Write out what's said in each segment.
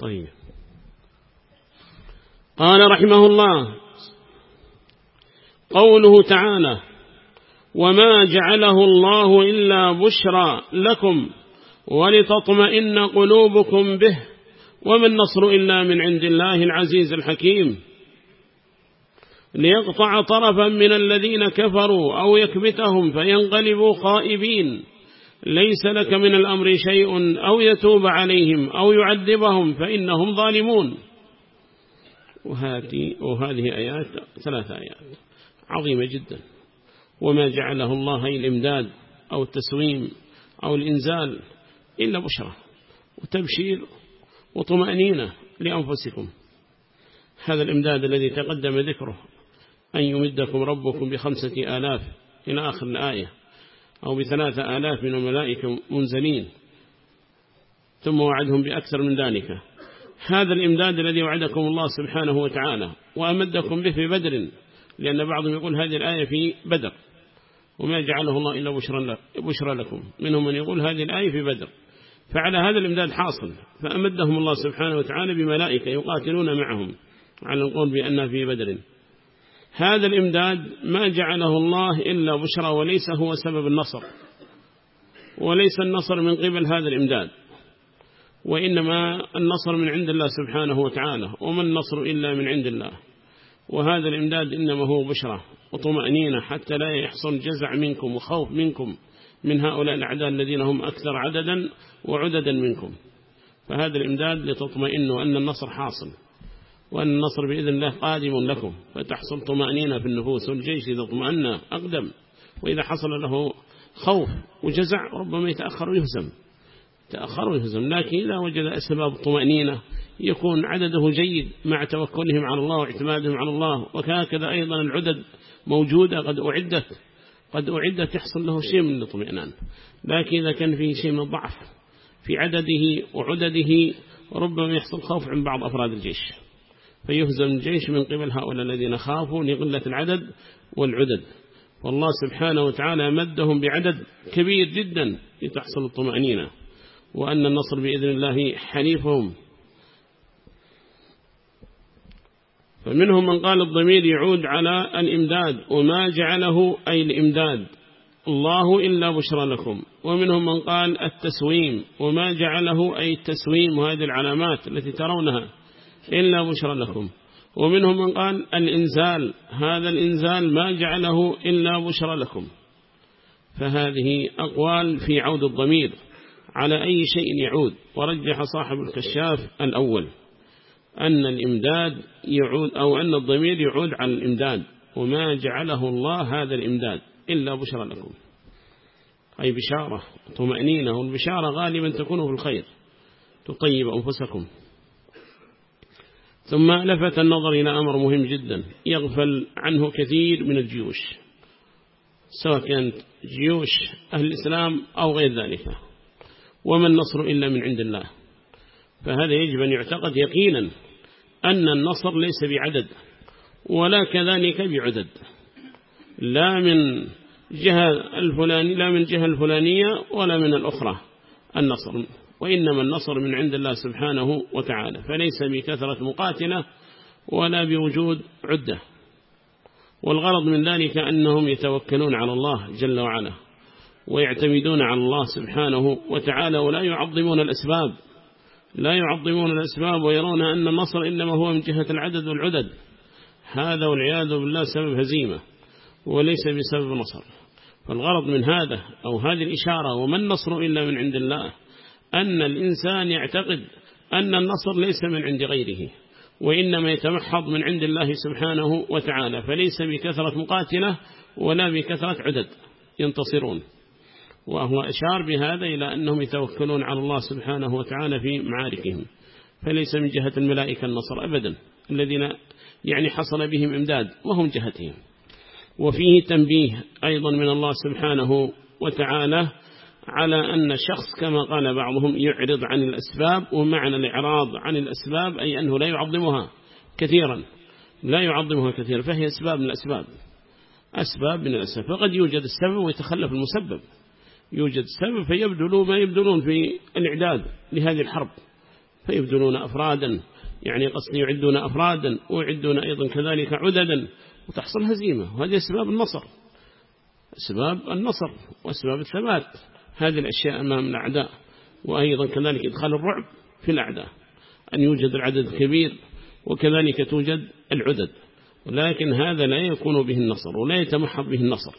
طيب. قال رحمه الله قوله تعالى وما جعله الله إلا بشرى لكم ولتطمئن قلوبكم به وما النصر إلا من عند الله العزيز الحكيم. ليقطع طرفا من الذين كفروا أو يكبتهم فينقلبوا خائبين. ليس لك من الأمر شيء أو يتوب عليهم أو يعذبهم فإنهم ظالمون. وهذه, وهذه آيات ثلاث آيات عظيمة جدا. وما جعله الله الإمداد أو التسويم أو الإنزال إلا بشرة وتبشير وطمأنينة لأنفسكم. هذا الإمداد الذي تقدم ذكره أن يمدكم ربكم بخمسة آلاف إلى آخر الآية. أو بثلاثة آلاف من الملائكة منزلين ثم وعدهم بأكثر من ذلك. هذا الإمداد الذي وعدكم الله سبحانه وتعالى وأمدكم به في بدر لأن بعضهم يقول هذه الآية في بدر وما جعله الله إلا بشرا لكم. منهم من يقول هذه الآية في بدر. فعلى هذا الإمداد حاصل. فأمدهم الله سبحانه وتعالى بملائكة يقاتلون معهم على القول بأنها في بدر. هذا الإمداد ما جعله الله إلا بشرى وليس هو سبب النصر وليس النصر من قبل هذا الإمداد وإنما النصر من عند الله سبحانه وتعالى وما النصر إلا من عند الله وهذا الإمداد إنما هو بشرى وطمأنينة حتى لا يحصل جزع منكم وخوف منكم من هؤلاء الأعداء الذين هم أكثر عددا وعددا منكم فهذا الإمداد لتطمئنوا أن النصر حاصل. وأن النصر بإذن الله قادم لكم. فتحصل طمأنينة في النفوس والجيش إذا طمأن أقدم. وإذا حصل له خوف وجزع ربما يتأخر ويهزم. تأخر ويهزم. لكن إذا وجد أسباب الطمأنينة يكون عدده جيد مع توكلهم على الله واعتمادهم على الله. وكذا أيضا العدد موجودة. قد أعدت. قد أعدت يحصل له شيء من الاطمئنان. لكن إذا كان فيه شيء من الضعف في عدده وعدده ربما يحصل خوف عن بعض أفراد الجيش. فيهزم الجيش من قبل هؤلاء الذين خافوا لقلة العدد والعدد. والله سبحانه وتعالى مدهم بعدد كبير جدا لتحصل الطمأنينة وأن النصر بإذن الله حليفهم فمنهم من قال الضمير يعود على الإمداد وما جعله أي الإمداد الله إلا بشرى لكم. ومنهم من قال التسويم وما جعله أي التسويم وهذه العلامات التي ترونها. إلا بشرى لكم. ومنهم من قال الإنزال هذا الإنزال ما جعله إلا بشرى لكم. فهذه أقوال في عود الضمير على أي شيء يعود. ورجح صاحب الكشاف الأول أن الإمداد يعود أو أن الضمير يعود على الإمداد. وما جعله الله هذا الإمداد إلا بشرى لكم. أي بشارة طمأنينة. والبشارة غالبا تكون في الخير. تطيب أنفسكم. ثم لفت النظر إلى أمر مهم جدا يغفل عنه كثير من الجيوش سواء كانت جيوش أهل الإسلام أو غير ذلك وما النصر إلا من عند الله. فهذا يجب أن يعتقد يقينا أن النصر ليس بعدد ولا كذلك بعدد. لا من جهة الفلانية لا من جهة الفلانية ولا من الأخرى. النصر وإنما النصر من عند الله سبحانه وتعالى فليس بكثرة مقاتلة ولا بوجود عدة. والغرض من ذلك أنهم يتوكلون على الله جل وعلا ويعتمدون على الله سبحانه وتعالى ولا يعظمون الأسباب. لا يعظمون الأسباب ويرون أن النصر إنما هو من جهة العدد والعدد. هذا والعياذ بالله سبب هزيمة وليس بسبب نصر. فالغرض من هذا أو هذه الإشارة وما النصر إلا من عند الله أن الإنسان يعتقد أن النصر ليس من عند غيره وإنما يتمحض من عند الله سبحانه وتعالى فليس بكثرة مقاتلة ولا بكثرة عدد ينتصرون. وهو أشار بهذا إلى أنهم يتوكلون على الله سبحانه وتعالى في معاركهم فليس من جهة الملائكة النصر أبدا الذين يعني حصل بهم إمداد وهم جهتهم. وفيه تنبيه أيضا من الله سبحانه وتعالى على أن شخص كما قال بعضهم يعرض عن الأسباب ومعنى الإعراض عن الأسباب أي أنه لا يعظمها كثيرا. لا يعظمها كثيرا فهي أسباب من الأسباب. أسباب من الأسباب. فقد يوجد السبب ويتخلف المسبب. يوجد سبب فيبذلوا ما يبذلون في الإعداد لهذه الحرب. فيبدلون أفرادا يعني قصد يعدون أفرادا ويعدون أيضا كذلك عددا. وتحصل هزيمة. وهذه أسباب النصر. أسباب النصر وأسباب الثبات. هذه الأشياء أمام الأعداء وأيضا كذلك إدخال الرعب في الأعداء أن يوجد العدد الكبير وكذلك توجد العدد ولكن هذا لا يكون به النصر ولا يتمحض به النصر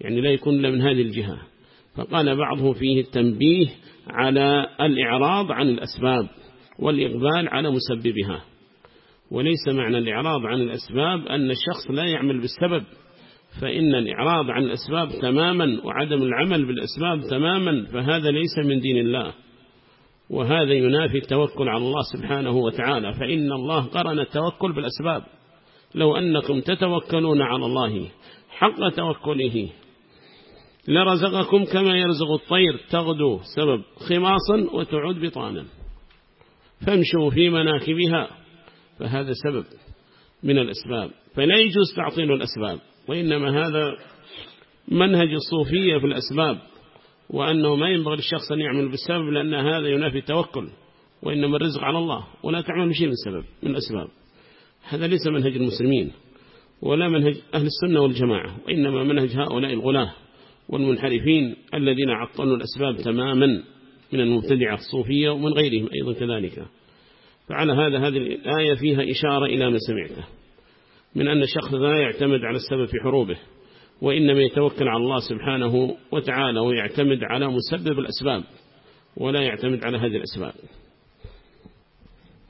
يعني لا يكون من هذه الجهة. فقال بعضه فيه التنبيه على الإعراض عن الأسباب والإقبال على مسببها وليس معنى الإعراض عن الأسباب أن الشخص لا يعمل بالسبب فإن الإعراض عن الأسباب تماما وعدم العمل بالأسباب تماما فهذا ليس من دين الله. وهذا ينافي التوكل على الله سبحانه وتعالى. فإن الله قرن التوكل بالأسباب. لو أنكم تتوكلون على الله حق توكله لرزقكم كما يرزق الطير تغدو سبب خماصا وتعود بطانا. فامشوا في مناكبها فهذا سبب من الأسباب. فلا يجوز تعطيل الأسباب. وإنما هذا منهج الصوفية في الأسباب وأنه ما ينبغي للشخص أن يعمل بالسبب لأن هذا ينافي التوكل وإنما الرزق على الله ولا تعمل بشيء من السبب من الأسباب. هذا ليس منهج المسلمين ولا منهج أهل السنة والجماعة وإنما منهج هؤلاء الغلاة والمنحرفين الذين عطلوا الأسباب تماما من المبتدعة الصوفية ومن غيرهم أيضا كذلك. فعلى هذا هذه الآية فيها إشارة إلى ما سمعته من أن الشخص لا يعتمد على السبب في حروبه وإنما يتوكل على الله سبحانه وتعالى ويعتمد على مسبب الأسباب ولا يعتمد على هذه الأسباب.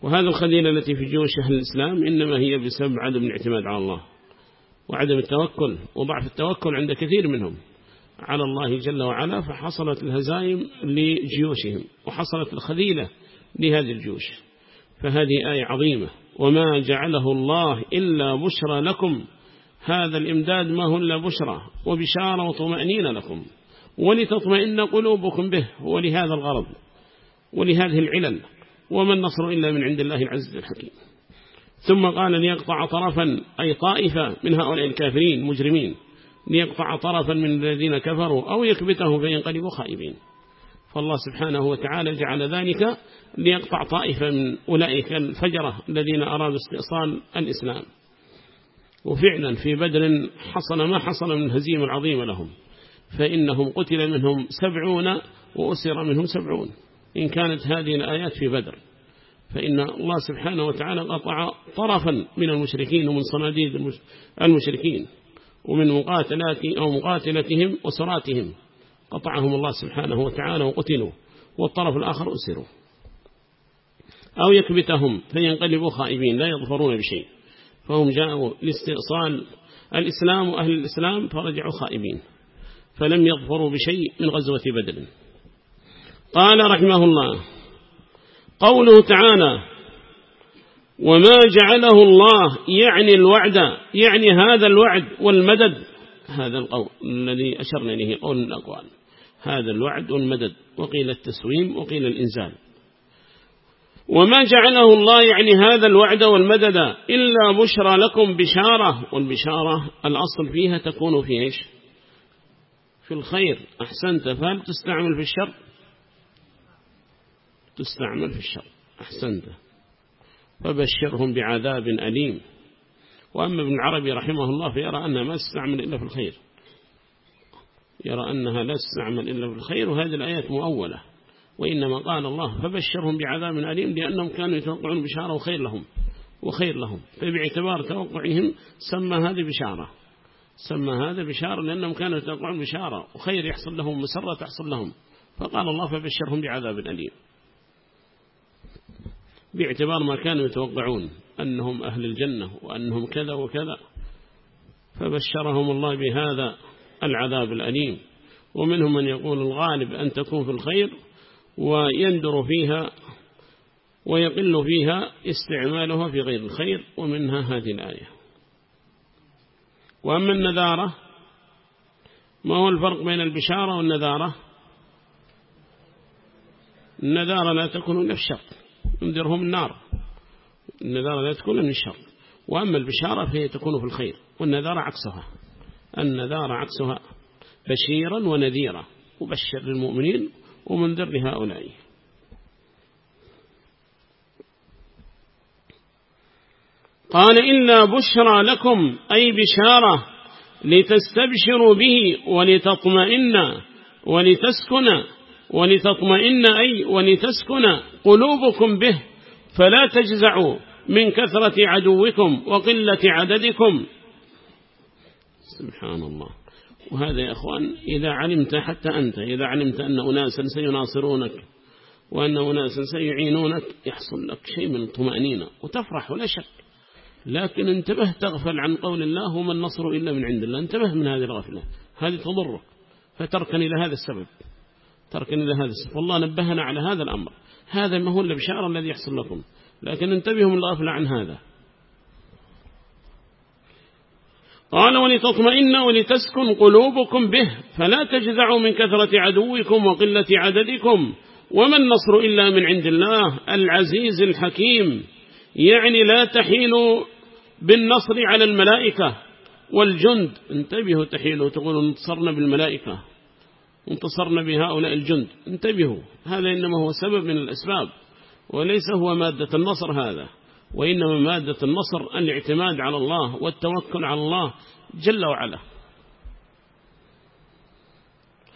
وهذا الخليل التي في جيوش أهل الإسلام إنما هي بسبب عدم الاعتماد على الله وعدم التوكل وضعف التوكل عند كثير منهم على الله جل وعلا فحصلت الهزائم لجيوشهم وحصلت الخذيلة لهذه الجيوش. فهذه آية عظيمة. وما جعله الله إلا بشرى لكم. هذا الإمداد ما هو إلا بشرى وبشارة وطمأنين لكم. ولتطمئن قلوبكم به ولهذا الغرض ولهذه العلل وما النصر إلا من عند الله العزيز الحكيم. ثم قال ليقطع طرفا أي طائفة من هؤلاء الكافرين مجرمين ليقطع طرفا من الذين كفروا أو يكبته فينقلبوا خائبين. فالله سبحانه وتعالى جعل ذلك ليقطع طائفة من أولئك الفجرة الذين أرادوا استئصال الإسلام. وفعلا في بدر حصل ما حصل من هزيمة عظيمة لهم فإنهم قتل منهم سبعون وأسر منهم سبعون. إن كانت هذه الآيات في بدر فإن الله سبحانه وتعالى قطع طرفا من المشركين ومن صناديد المشركين ومن مقاتلات أو مقاتلتهم وسراتهم. قطعهم الله سبحانه وتعالى وقتلوا والطرف الآخر أسروا. أو يكبتهم فينقلبوا خائبين لا يظفرون بشيء. فهم جاءوا لاستئصال الإسلام وأهل الإسلام فرجعوا خائبين. فلم يظفروا بشيء من غزوة بدر. قال رحمه الله قوله تعالى وما جعله الله يعني الوعد يعني هذا الوعد والمدد. هذا القول الذي أشرنا إليه قول الأقوال. هذا الوعد والمدد وقيل التسويم وقيل الإنزال. وما جعله الله يعني هذا الوعد والمدد إلا بشرى لكم بشارة والبشارة الأصل فيها تكون في إيش؟ في الخير. أحسنت فهل تستعمل في الشر؟ تستعمل في الشر. أحسنت. فبشرهم بعذاب أليم. وأما ابن عربي رحمه الله فيرى أنها ما تستعمل إلا في الخير. يرى أنها لا تستعمل إلا في الخير وهذه الآيات مؤولة. وإنما قال الله فبشرهم بعذاب أليم لأنهم كانوا يتوقعون بشارة وخير لهم وخير لهم. فباعتبار توقعهم سمى هذه بشارة. سمى هذا بشارة لأنهم كانوا يتوقعون بشارة وخير يحصل لهم مسرة تحصل لهم. فقال الله فبشرهم بعذاب أليم. باعتبار ما كانوا يتوقعون أنهم أهل الجنة وأنهم كذا وكذا. فبشرهم الله بهذا. العذاب الأليم. ومنهم من يقول الغالب أن تكون في الخير ويندر فيها ويقل فيها استعمالها في غير الخير ومنها هذه الآية. وأما النذارة ما هو الفرق بين البشارة والنذارة؟ النذارة لا تكون في الشر ينذرهم النار. النذارة لا تكون من الشر. وأما البشارة فهي تكون في الخير والنذارة عكسها. النذار عكسها بشيرا ونذيرا مبشر للمؤمنين ومنذر لهؤلاء. قال إلا بشرى لكم أي بشارة لتستبشروا به ولتطمئن ولتسكن ولتطمئن أي ولتسكن قلوبكم به فلا تجزعوا من كثرة عدوكم وقلة عددكم سبحان الله. وهذا يا أخوان إذا علمت حتى أنت إذا علمت أن أناسا سيناصرونك وأن أناسا سيعينونك يحصل لك شيء من الطمأنينة وتفرح ولا شك. لكن انتبه تغفل عن قول الله وما النصر إلا من عند الله. انتبه من هذه الغفلة. هذه تضرك. فتركن إلى هذا السبب. تركن إلى هذا السبب. والله نبهنا على هذا الأمر. هذا ما هو البشارة الذي يحصل لكم. لكن انتبهوا من الغفلة عن هذا. قال ولتطمئن ولتسكن قلوبكم به فلا تجزعوا من كثرة عدوكم وقلة عددكم وما النصر إلا من عند الله العزيز الحكيم. يعني لا تحيلوا بالنصر على الملائكة والجند. انتبهوا تحيلوا تقولوا انتصرنا بالملائكة انتصرنا بهؤلاء الجند. انتبهوا هذا إنما هو سبب من الأسباب وليس هو مادة النصر هذا. وإنما مادة النصر الاعتماد على الله والتوكل على الله جل وعلا.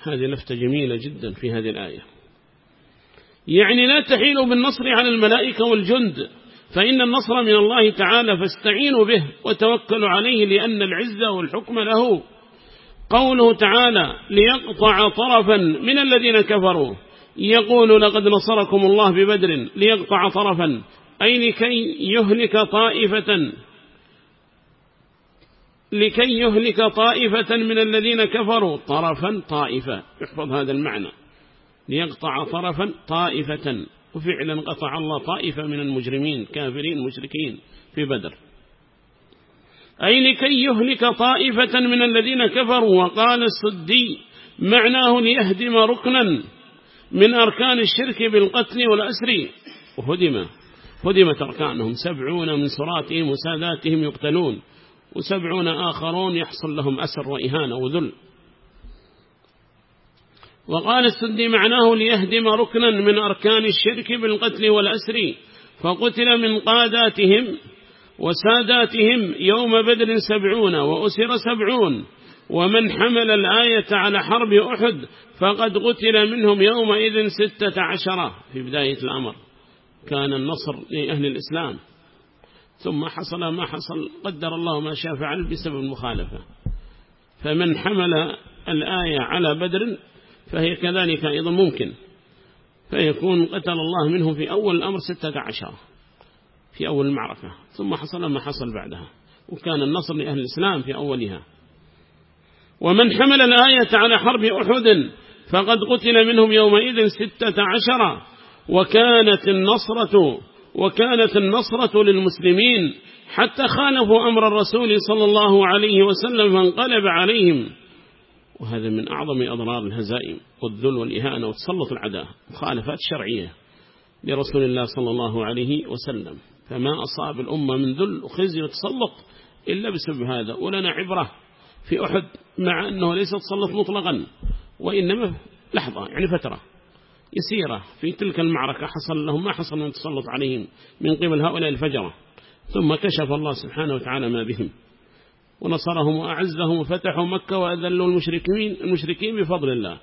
هذه لفتة جميلة جدا في هذه الآية. يعني لا تحيلوا بالنصر على الملائكة والجند فإن النصر من الله تعالى فاستعينوا به وتوكلوا عليه لأن العزة والحكم له. قوله تعالى ليقطع طرفا من الذين كفروا. يقول لقد نصركم الله ببدر ليقطع طرفا. أي لكي يهلك طائفة. لكي يهلك طائفة من الذين كفروا. طرفا طائفة. يحفظ هذا المعنى. ليقطع طرفا طائفة. وفعلا قطع الله طائفة من المجرمين كافرين مشركين في بدر. أي لكي يهلك طائفة من الذين كفروا. وقال السدي معناه ليهدم ركنا من أركان الشرك بالقتل والأسر. وهدم. هدمت أركانهم. سبعون من سراتهم وساداتهم يقتلون وسبعون آخرون يحصل لهم أسر وإهانة وذل. وقال السدي معناه ليهدم ركنا من أركان الشرك بالقتل والأسر فقتل من قاداتهم وساداتهم يوم بدر سبعون وأسر سبعون. ومن حمل الآية على حرب أحد فقد قتل منهم يومئذ ستة عشرة في بداية الأمر. كان النصر لأهل الإسلام. ثم حصل ما حصل قدر الله ما شاء فعل بسبب المخالفة. فمن حمل الآية على بدر فهي كذلك أيضا ممكن. فيكون قتل الله منه في أول الأمر ستة عشر في أول المعركة. ثم حصل ما حصل بعدها. وكان النصر لأهل الإسلام في أولها. ومن حمل الآية على حرب أحد فقد قتل منهم يومئذ ستة عشر وكانت النصرة وكانت النصرة للمسلمين حتى خالفوا أمر الرسول صلى الله عليه وسلم فانقلب عليهم. وهذا من أعظم أضرار الهزائم والذل والإهانة وتسلط العداء مخالفات شرعية لرسول الله صلى الله عليه وسلم. فما أصاب الأمة من ذل وخزي وتسلط إلا بسبب هذا. ولنا عبرة في أحد مع أنه ليس تسلط مطلقا وإنما لحظة يعني فترة. يسيرة في تلك المعركة حصل لهم ما حصل من تسلط عليهم من قبل هؤلاء الفجرة. ثم كشف الله سبحانه وتعالى ما بهم. ونصرهم وأعزهم وفتحوا مكة وأذلوا المشركين, المشركين بفضل الله.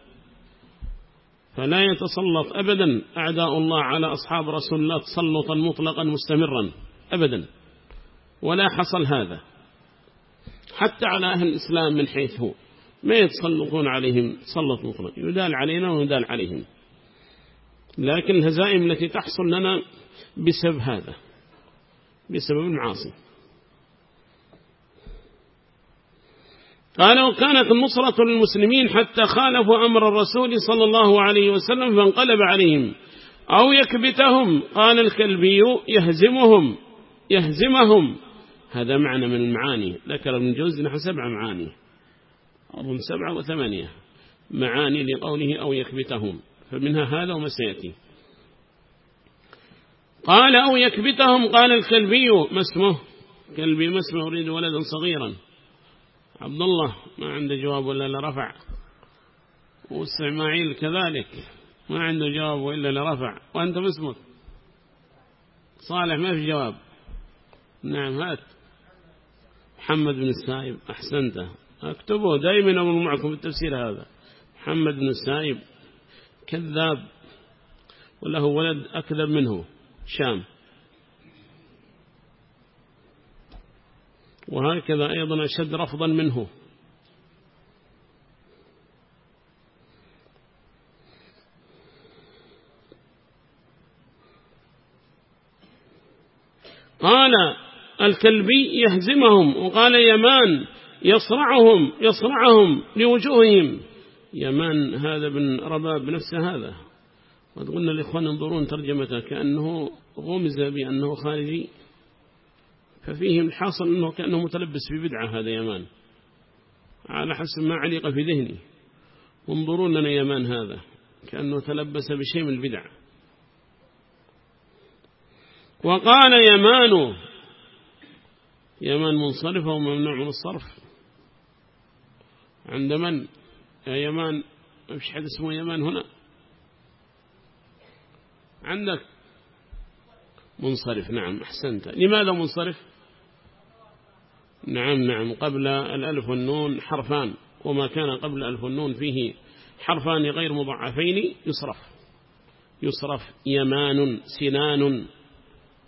فلا يتسلط أبدا أعداء الله على أصحاب رسول الله تسلطا مطلقا مستمرا أبدا. ولا حصل هذا. حتى على أهل الإسلام من حيث هو. ما يتسلطون عليهم تسلط مطلق. يدال علينا ويدال عليهم. لكن الهزائم التي تحصل لنا بسبب هذا بسبب المعاصي. قال وكانت النصرة للمسلمين حتى خالفوا أمر الرسول صلى الله عليه وسلم فانقلب عليهم. أو يكبتهم قال الكلبي يهزمهم يهزمهم. هذا معنى من المعاني. ذكر ابن جوز نحو سبع معاني أظن سبعة وثمانية. معاني لقوله أو يكبتهم. فمنها هذا وما سيأتي. قال أو يكبتهم قال الكلبي ما اسمه؟ كلبي ما اسمه أريد ولدا صغيرا. عبد الله ما عنده جواب ولا لرفع. وإسماعيل كذلك ما عنده جواب إلا لرفع. وأنت ما اسمك؟ صالح ما في جواب. نعم هات. محمد بن السائب أحسنت اكتبوا دائما أمر معكم التفسير هذا. محمد بن السائب. كذاب وله ولد أكذب منه. شام. وهكذا أيضا أشد رفضا منه. قال الكلبي يهزمهم وقال يمان يصرعهم يصرعهم لوجوههم. يمان هذا بن رباب نفسه هذا. قد قلنا الإخوان ينظرون ترجمته كأنه غمز بأنه خارجي. ففيهم الحاصل أنه كأنه متلبس ببدعة هذا يمان. على حسب ما علق في ذهني. انظرون لنا يمان هذا. كأنه تلبس بشيء من البدع. وقال يمان يمان منصرفة وممنوع من الصرف؟ عند من؟ يمان مش حد اسمه يمان هنا؟ عندك؟ منصرف نعم أحسنت. لماذا منصرف؟ نعم نعم قبل الألف والنون حرفان وما كان قبل الألف والنون فيه حرفان غير مضعفين يصرف. يصرف يمان سنان.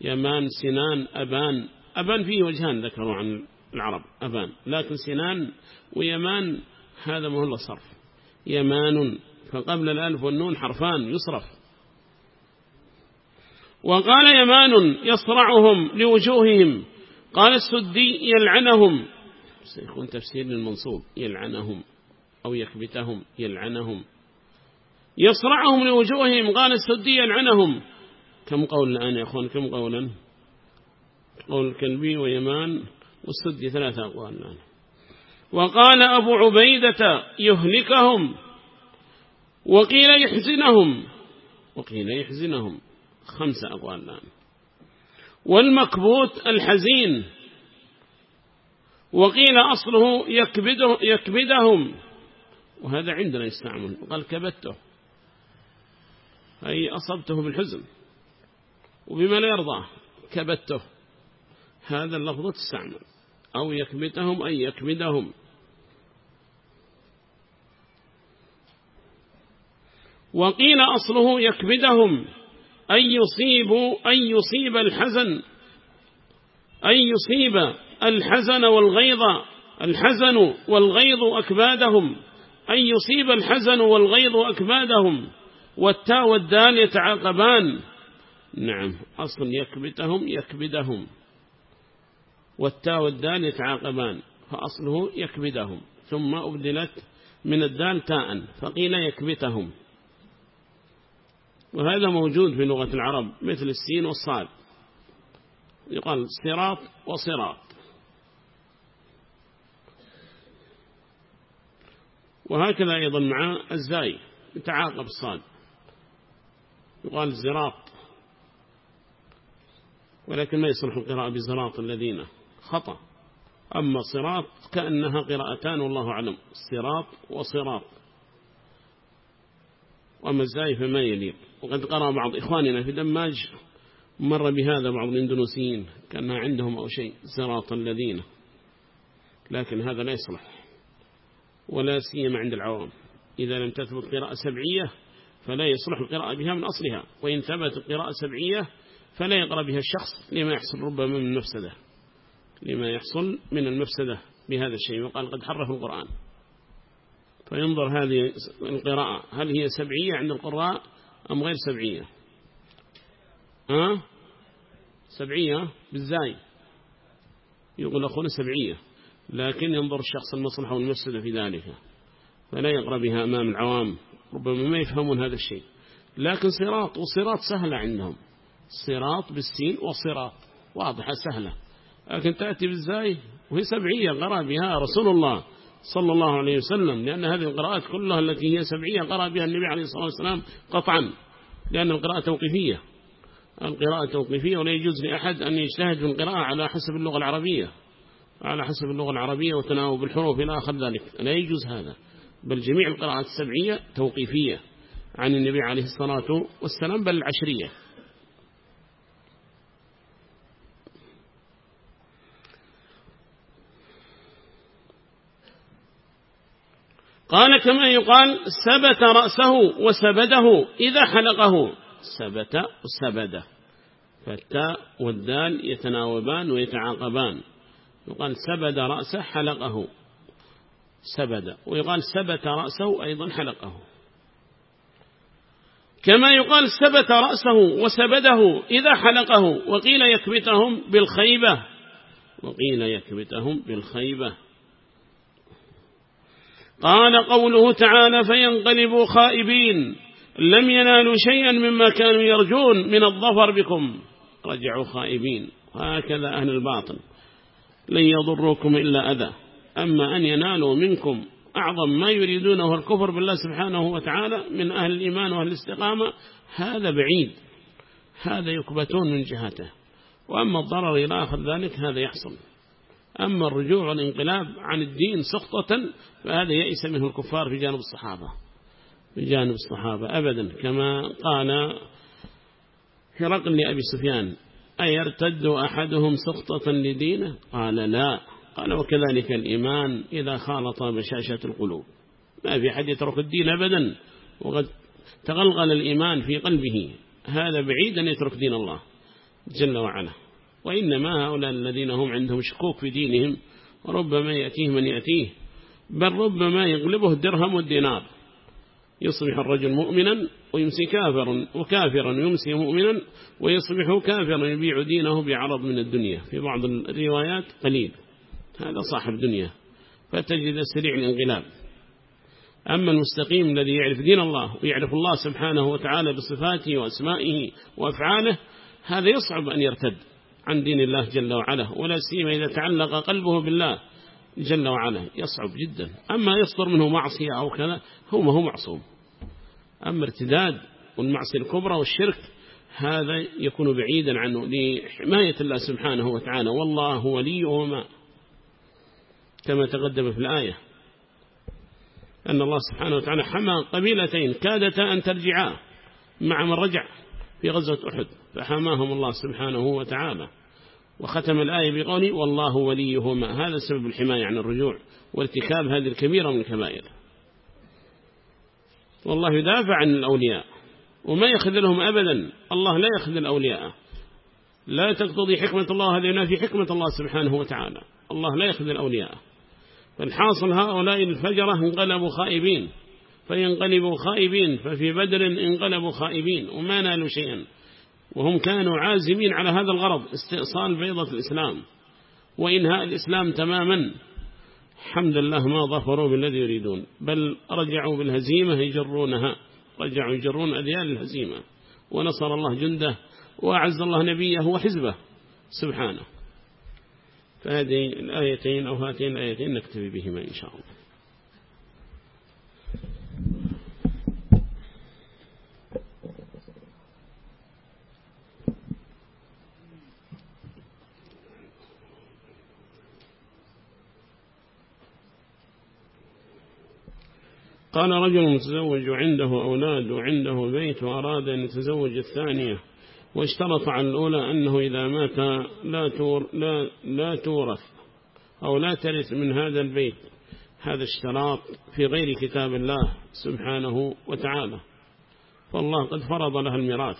يمان سنان أبان. أبان فيه وجهان ذكروا عن العرب أبان. لكن سنان ويمان هذا ما هو صرف. يمان فقبل الألف والنون حرفان يصرف. وقال يمان يصرعهم لوجوههم. قال السدي يلعنهم. سيكون تفسير للمنصوب يلعنهم أو يكبتهم يلعنهم. يصرعهم لوجوههم قال السدي يلعنهم. كم قول الآن يا أخوان؟ كم قولا؟ قول الكلبي ويمان والسدي ثلاثة أقوال الآن. وقال أبو عبيدة يهلكهم وقيل يحزنهم وقيل يحزنهم خمسة أقوال الآن. والمكبوت الحزين وقيل أصله يكبده يكبدهم وهذا عندنا يستعمل. قال كبته أي أصبته بالحزن وبما لا يرضى كبته هذا اللفظ تستعمل أو يكبتهم أي يكبدهم. وقيل أصله يكبدهم أن يصيب أن يصيب الحزن أن يصيب الحزن والغيظ الحزن والغيظ أكبادهم أن يصيب الحزن والغيظ أكبادهم والتاء والدال يتعاقبان. نعم أصل يكبتهم يكبدهم والتاء والدال يتعاقبان فأصله يكبدهم ثم أبدلت من الدال تاء فقيل يكبتهم. وهذا موجود في لغة العرب مثل السين والصاد. يقال صراط وصراط. وهكذا أيضا مع الزاي يتعاقب الصاد. يقال زراط. ولكن ما يصلح القراءة بزراط الذين خطأ. أما صراط كأنها قراءتان والله أعلم. صراط وصراط. وأما الزاي فما يليق. وقد قرأ بعض إخواننا في دماج مر بهذا بعض الإندونيسيين كأنها عندهم أو شيء زراط الذين لكن هذا لا يصلح ولا سيما عند العوام. إذا لم تثبت قراءة سبعية فلا يصلح القراءة بها من أصلها وإن ثبت قراءة سبعية فلا يقرأ بها الشخص لما يحصل ربما من المفسدة لما يحصل من المفسدة بهذا الشيء. وقال قد حرف القرآن. فينظر هذه القراءة هل هي سبعية عند القراء؟ أم غير سبعية؟ ها؟ سبعية بالزاي. يقول أخونا سبعية لكن ينظر الشخص المصلحة والمفسدة في ذلك فلا يقرأ بها أمام العوام ربما ما يفهمون هذا الشيء. لكن صراط وصراط سهلة عندهم. صراط بالسين وصراط واضحة سهلة. لكن تأتي بالزاي وهي سبعية قرأ بها رسول الله. صلى الله عليه وسلم لأن هذه القراءات كلها التي هي سبعية قرأ بها النبي عليه الصلاة والسلام قطعا لأن القراءة توقيفية. القراءة توقيفية ولا يجوز لأحد أن يجتهد في القراءة على حسب اللغة العربية. على حسب اللغة العربية وتناوب الحروف إلى آخر ذلك. لا يجوز هذا. بل جميع القراءات السبعية توقيفية عن النبي عليه الصلاة والسلام بل العشرية. قال كما يقال سبت رأسه وسبده إذا حلقه. سبت وسبده فالتاء والدال يتناوبان ويتعاقبان. يقال سبد رأسه حلقه. سبد ويقال سبت رأسه أيضا حلقه. كما يقال سبت رأسه وسبده إذا حلقه. وقيل يكبتهم بالخيبة. وقيل يكبتهم بالخيبة. قال قوله تعالى فينقلبوا خائبين لم ينالوا شيئا مما كانوا يرجون من الظفر بكم. رجعوا خائبين. هكذا أهل الباطل. لن يضروكم إلا أذى. أما أن ينالوا منكم أعظم ما يريدونه الكفر بالله سبحانه وتعالى من أهل الإيمان وأهل الاستقامة هذا بعيد. هذا يكبتون من جهته. وأما الضرر إلى آخر ذلك هذا يحصل. أما الرجوع والانقلاب عن الدين سخطة فهذا يئس منه الكفار في جانب الصحابة. في جانب الصحابة أبدا. كما قال هرقل لأبي سفيان أيرتد أحدهم سخطة لدينه؟ قال لا. قال وكذلك الإيمان إذا خالط بشاشة القلوب. ما في حد يترك الدين أبدا. وقد تغلغل الإيمان في قلبه. هذا بعيد أن يترك دين الله جل وعلا. وإنما هؤلاء الذين هم عندهم شكوك في دينهم ربما يأتيه من يأتيه بل ربما يغلبه الدرهم والدينار. يصبح الرجل مؤمنا ويمسي كافرا وكافرا يمسي مؤمنا ويصبح كافرا يبيع دينه بعرض من الدنيا. في بعض الروايات قليل. هذا صاحب دنيا. فتجد سريع الانقلاب. أما المستقيم الذي يعرف دين الله ويعرف الله سبحانه وتعالى بصفاته وأسمائه وأفعاله هذا يصعب أن يرتد. عن دين الله جل وعلا ولا سيما إذا تعلق قلبه بالله جل وعلا يصعب جدا. أما يصدر منه معصية أو كذا هو ما هو معصوم. أما ارتداد والمعصية الكبرى والشرك هذا يكون بعيدا عنه لحماية الله سبحانه وتعالى. والله وليهما كما تقدم في الآية. أن الله سبحانه وتعالى حمى قبيلتين كادتا أن ترجعا مع من رجع في غزوة أحد. فحماهم الله سبحانه وتعالى. وختم الآية بقوله والله وليهما. هذا سبب الحماية عن الرجوع وارتكاب هذه الكبيرة من الكبائر. والله يدافع عن الأولياء وما يخذلهم أبدا. الله لا يخذل أولياءه لا تقتضي حكمة الله هذا ينافي حكمة الله سبحانه وتعالى. الله لا يخذل أولياءه فالحاصل هؤلاء الفجرة انقلبوا خائبين. فينقلبوا خائبين ففي بدر انقلبوا خائبين. وما نالوا شيئا. وهم كانوا عازمين على هذا الغرض استئصال بيضة الإسلام وإنهاء الإسلام تماما. الحمد لله ما ظفروا بالذي يريدون بل رجعوا بالهزيمة يجرونها رجعوا يجرون أذيال الهزيمة. ونصر الله جنده وأعز الله نبيه وحزبه سبحانه. فهذه الآيتين أو هاتين الآيتين نكتفي بهما إن شاء الله. قال رجل متزوج عنده أولاد وعنده بيت وأراد أن يتزوج الثانية واشترط على الأولى أنه إذا مات لا, تور لا, لا تورث أو لا ترث من هذا البيت. هذا اشتراط في غير كتاب الله سبحانه وتعالى. فالله قد فرض لها الميراث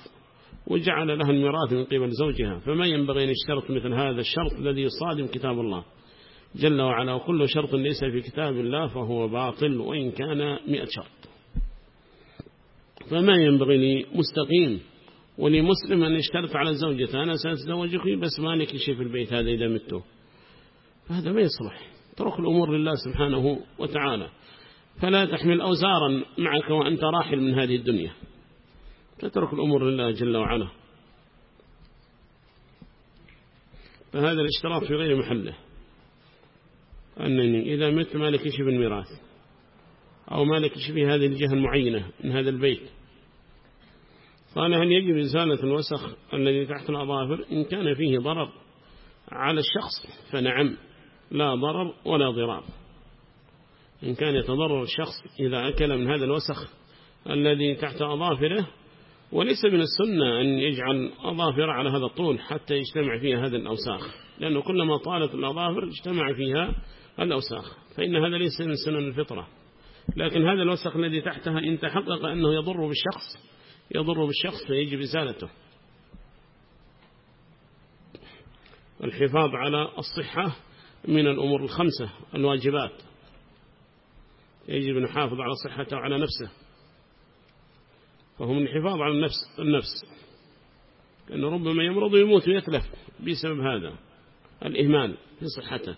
وجعل لها الميراث من قبل زوجها. فما ينبغي أن يشترط مثل هذا الشرط الذي يصادم كتاب الله. جل وعلا وكل شرط ليس في كتاب الله فهو باطل وإن كان مئة شرط. فما ينبغي لمستقيم ولمسلم أن يشترط على زوجته أنا سأتزوجك بس مالك شيء في البيت هذا إذا مته فهذا ما يصلح. ترك الأمور لله سبحانه وتعالى. فلا تحمل أوزارا معك وأنت راحل من هذه الدنيا. تترك الأمور لله جل وعلا. فهذا الاشتراط في غير محله. أنني إذا مت مالك شيء بالميراث أو مالك شيء في هذه الجهة المعينة من هذا البيت. قال هل يجب إزالة الوسخ الذي تحت الأظافر إن كان فيه ضرر على الشخص فنعم لا ضرر ولا ضرار. إن كان يتضرر الشخص إذا أكل من هذا الوسخ الذي تحت أظافره وليس من السنة أن يجعل أظافر على هذا الطول حتى يجتمع فيها هذا الأوساخ. لأنه كلما طالت الأظافر اجتمع فيها الأوساخ فإن هذا ليس من سنن الفطرة. لكن هذا الوسخ الذي تحتها إن تحقق أنه يضر بالشخص يضر بالشخص فيجب إزالته. الحفاظ على الصحة من الأمور الخمسة الواجبات. يجب أن يحافظ على صحته وعلى نفسه. فهو من الحفاظ على النفس النفس. لأنه ربما يمرض ويموت ويتلف بسبب هذا. الإهمال في صحته.